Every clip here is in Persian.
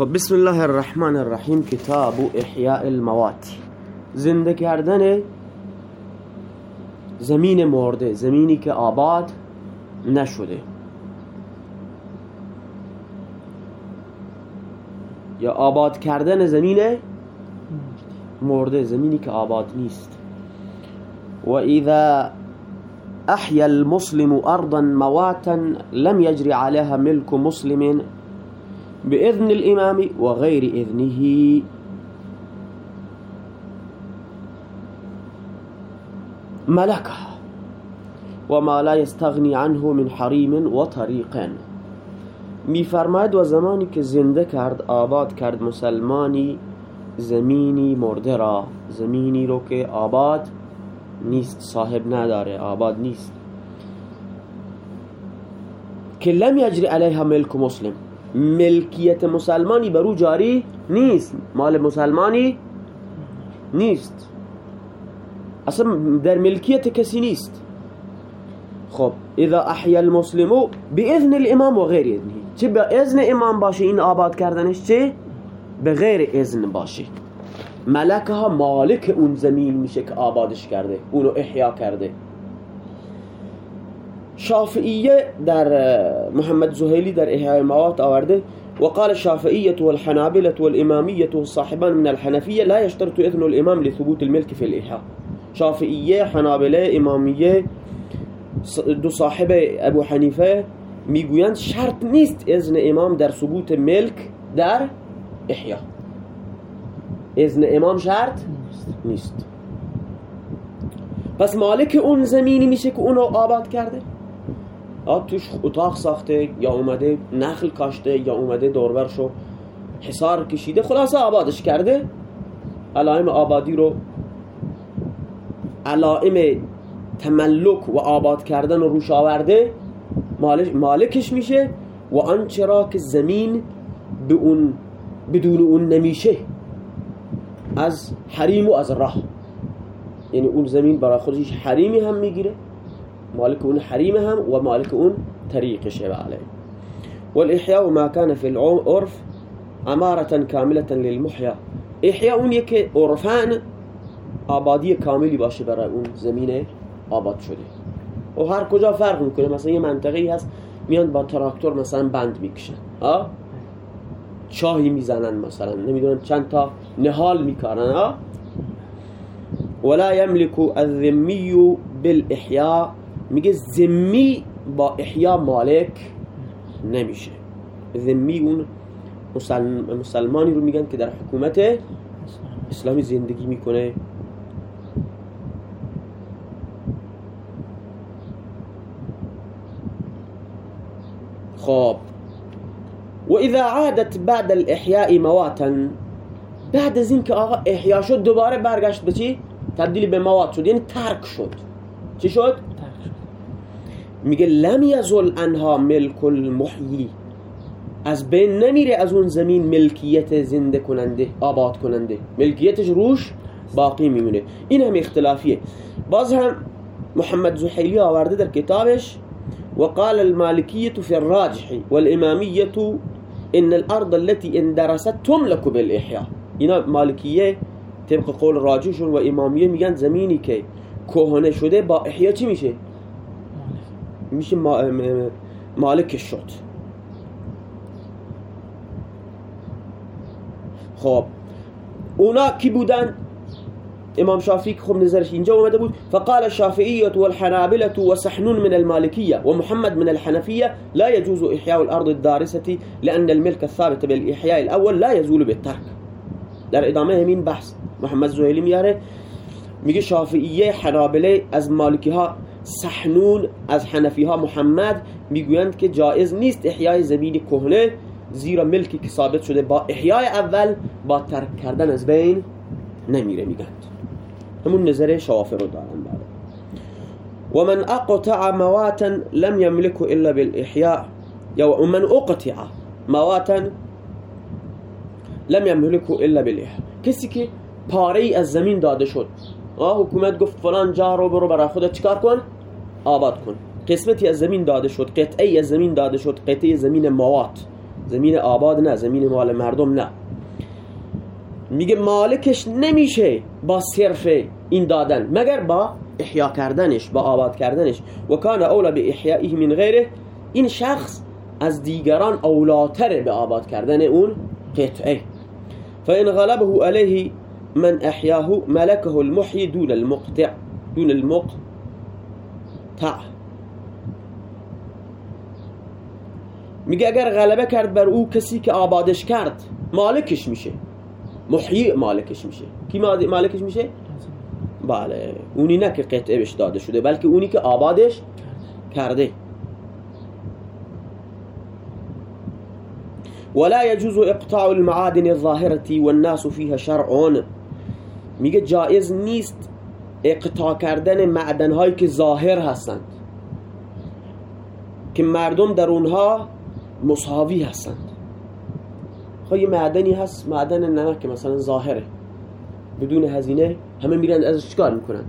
خب بسم الله الرحمن الرحیم کتاب احیاء الموات. زنده کردن زمین مرده زمینی که آباد نشده. یا آباد کردن زمین مرده زمینی که آباد نیست. و اذا احیا المسلم ارضا مواتا لم يجري عليها ملك مسلم بإذن الإمام وغير إذنه. ملكها وما لا يستغني عنه من حريم وطريق. میفرماید و زمانی که زنده کرد آباد کرد مسلمانی زمینی مرده را. زمینی رو که آباد نیست صاحب نداره آباد نیست. که لم یجری علیها ملک مسلم. ملکیت مسلمانی بر او جاری نیست. مال مسلمانی نیست. اصلا در ملکیت کسی نیست. خب اذا احیا المسلمو باذن الامام و غیر اذنه. چه به اذن امام باشه این آباد کردنش؟ چه؟ به غیر اذن باشه. ملکه ها مالک اون زمین میشه که آبادش کرده اونو احیا کرده. شافعیه در محمد زهیلی در احیاء موات آورده. وقال الشافعية والحنابلة والإمامية والصاحبان من الحنفية لا يشترط إذن الإمام لثبوت الملك في الإحياء شافعیه حنابله امامیه دو صاحب ابو حنیفه می‌گویند شرط نیست اذن امام در ثبوت ملک در احیا اذن امام شرط نیست. پس مالک اون زمینی میشه که اونو آباد کرده؟ توش اتاق ساخته یا اومده نخل کاشته یا اومده دوربرشو حصار کشیده خلاصه آبادش کرده. علائم آبادی رو علائم تملک و آباد کردن رو روش آورده مالکش میشه و آنچه را که زمین به اون بدون اون نمیشه از حریم و از راه. یعنی اون زمین برای خودش حریمی هم می‌گیره. مالك اون هم ومالك اون شبه عليه. والإحياء ما كان في العرف عمارة كاملة للمحيا. إحياء اون یک عرفان آبادی کاملی باشه برای اون زمین آباد شده. و هر کجا فرق می‌کنه مثلا یه منطقه هست میان با تراکتور مثلا بند می‌کشن. ها چاهی می‌زنن مثلا نمی‌دونم چند تا نهال میکارن ها ولا يملك الذمي بالإحياء میگه زمی با احیا مالک نمیشه. ذمی اون مسلمانی رو میگن که در حکومت اسلامی زندگی می‌کنه. خب. و اذا عادت بعد الاحیاء مواتا بعد از اینکه آقا احیا شد دوباره برگشت به چی؟ تبدیل به موات شد. یعنی ترک شد. چی شد؟ میگه لم یزل انها ملک المحیی. از بین نمیره از اون زمین ملکیت زنده کننده آباد کننده. ملکیتش روش باقی میمونه. این هم اختلافیه. باز هم محمد زحیلی آورده در کتابش وقال المالكية في الراجح والإمامية إن الأرض التي اندرست تملك بالإحياء اینا مالکیه طبق قول راجحشون و امامیه میگن زمینی که کهنه شده با احیا چی میشه؟ میشه مالکش شد. خب. اونا کی بودن؟ امام شافعی خب نظرش اینجا اومده بود. فقال الشافعية والحنابلة وسحنون من المالكية ومحمد من الحنفية لا يجوز إحياء الأرض الدارسة لأن الملك الثابت بالإحياء الأول لا يزول بالترك. در ادامه همین بحث محمد زهیلی میاره. میگه شافعیه حنابله از مالکی ها سحنون از حنفی ها محمد می‌گویند که جایز نیست احیای زمین کهنه زیرا ملکی که ثابت شده با احیای اول با ترک کردن از بین نمیره میگند همون نظر شوافر رو دارن و من اقطع مواتا لم يملك الا بالاحیاء یا من اقطع مواتا لم يملك الا بالاحیاء. کسی که پاره از زمین داده شد آه حکومت گفت فلان جا رو برو برای خودت چیکار کن؟ آباد کن. قسمتی از زمین داده شد قطعه از زمین داده شد قطعه زمین موات زمین آباد نه زمین مال مردم نه. میگه مالکش نمیشه با صرف این دادن. مگر با احیا کردنش با آباد کردنش. و کان اولا به احیائه من غیره. این شخص از دیگران اولاتره به آباد کردن اون قطعه. فإن غلبه عليه من احیاه ملكه المحی دون المقطع دون المقطع. میگه اگر غلبه کرد بر أو کسی که آبادش کرد مالکش میشه. محیی مالکش میشه. کی مالکش میشه؟ بله اونی نه که قطعه بهش داده شده بلکه اونی که آبادش کرده. ولا يجوز إقطاع المعادن الظاهرة والناس فيها شرع. میگه جایز نیست اقطاع کردن معدن هایی که ظاهر هستند که مردم در اونها مساوی هستند. خب یه معدنی هست معدن نمک که مثلا ظاهره. بدون هزینه همه میرن ازش چکار می‌کنن؟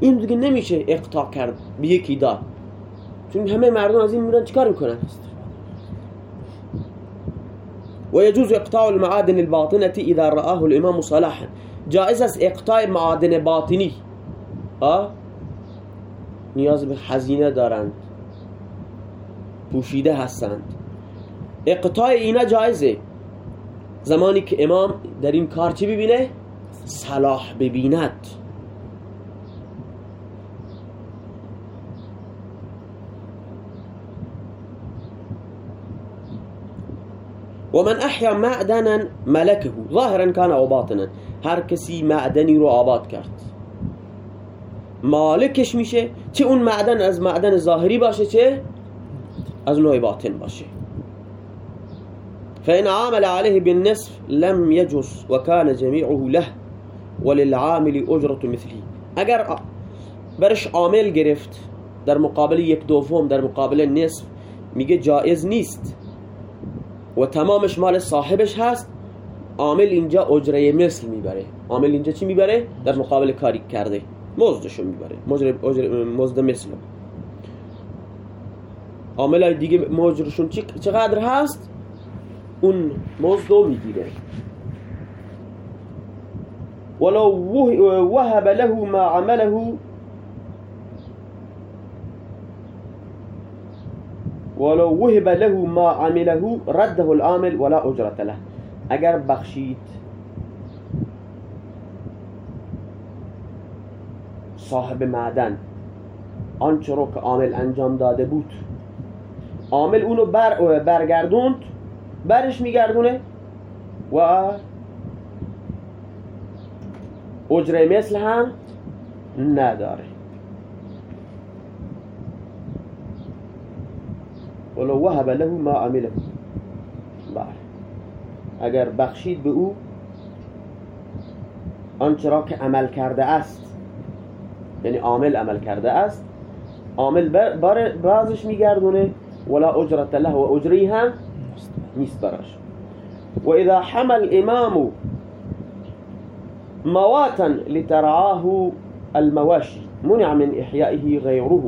این دیگه نمیشه اقطاع کرد به یکی داد چون همه مردم از این میرن چکار می‌کنن؟ و يجوز اقطاع المعادن الباطنه اذا رآه الامام صلاحا. جائز است اقطاع معادن باطنی. آه؟ نیاز به هزینه دارند. پوشیده هستند. اقطاع اینا جایزه. زمانی که امام در این کار چی ببینه؟ صلاح ببیند. ومن احیا معدنا ملكه. ظاهرا كان أو باطنا. هر کسی معدنی رو آباد کرد. مالکش میشه. چه اون معدن از معدن ظاهری باشه چه از نوع باطن باشه. فإن عامل عليه بالنصف لم يجز وكان جميعه له وللعامل أجرة مثله. اگر برش عامل گرفت در مقابل یک دوم در مقابل نصف میگه جائز نیست. و تمامش مال صاحبش هست. عامل اینجا اجره مثل می‌بره. عامل اینجا چی می‌بره؟ در مقابل کاری کرده. مزدشو می‌بره. مزد مثل. عامل دیگه مجرشون چقدر هست؟ اون مزدو می‌گیره. ولو وهب له ما عمله ولو وهب له ما عمله رده العامل ولا اجرت له. اگر بخشید صاحب معدن آنچه رو که عامل انجام داده بود عامل اونو بر برگردوند برش میگردونه و اجره مثل هم نداره. ولو وهب له ما عمله. بله اگر بخشید به أو آنچه را که عمل کرده است یعنی عامل عمل کرده است عامل بر بازش میگردونه ولا اجرت له و اجری هم نیست براش. و اذا حمل امام مواتا لترعاه المواشي منع من احیائه غیره.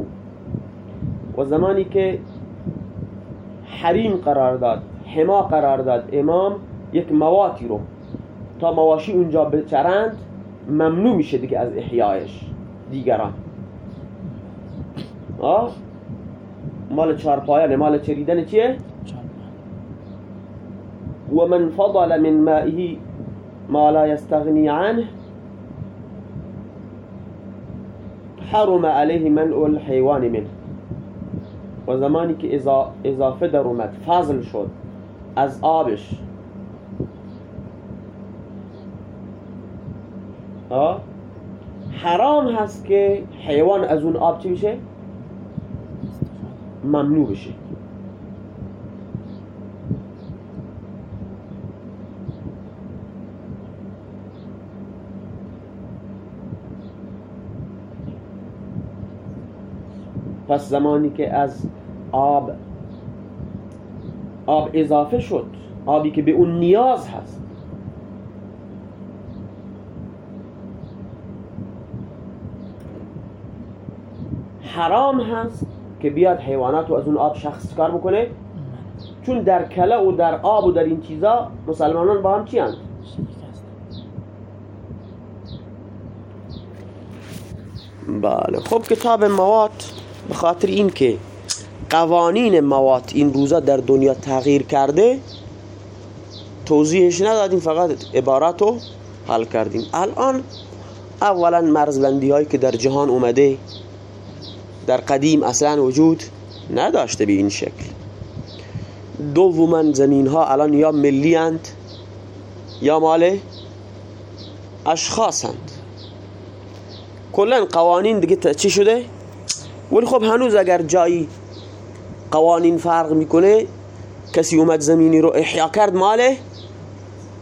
و زمانی که حریم قرار داد حما قرار داد. امام یک مواتی رو تا مواشی اونجا بچرند ممنوع میشه دیگه از احیایش. دیگران. آه؟ مال چارپایانه مال چریدن چیه؟ و من فضل من مائه ما لا يستغني عنه حرم عليه منع الحيوان منه. و زمانی که اضافه در اومد فضل شد از آبش. حرام هست که حیوان از اون آب چی بشه؟ ممنوع بشه. پس زمانی که از آب آب اضافه شد. آبی که به اون نیاز هست. حرام هست که بیاد حیوانات رو از اون آب شخص کار بکنه؟ چون در کله و در آب و در این چیزا مسلمانان با هم چی هست؟ بله. خب کتاب موات به خاطر این که قوانین موات این روزا در دنیا تغییر کرده توضیحش ندادیم فقط عبارت رو حل کردیم. الان اولا مرزبندی هایی که در جهان اومده در قدیم اصلا وجود نداشته به این شکل. دوما زمین ها الان یا ملی اند یا مال اشخاص اند. کلا قوانین دیگه چی شده؟ ولی خب هنوز اگر جایی قوانین فرق می‌کنه. کسی اومد زمینی رو احیا کرد ماله؟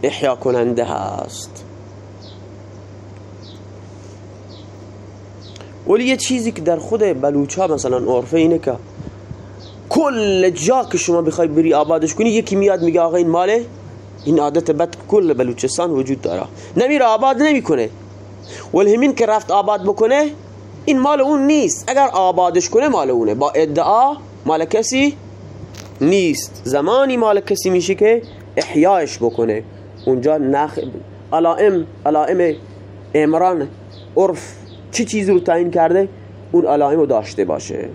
احیا کننده هست. ولی یه چیزی که در خود بلوچ ها مثلا عرفه اینه که کل جا که شما بخوای بری آبادش کنی یکی میاد میگه آقا این ماله؟ این عادت بد کل بلوچستان وجود داره. نمیره آباد نمی‌کنه. ولی همین که رفت آباد بکنه این مال اون نیست. اگر آبادش کنه مال اونه. با ادعا مال کسی نیست. زمانی مال کسی میشه که احیایش بکنه. اونجا نخ علائم علائم امران عرف چه چیزی رو تعیین کرده؟ اون علائم رو داشته باشه.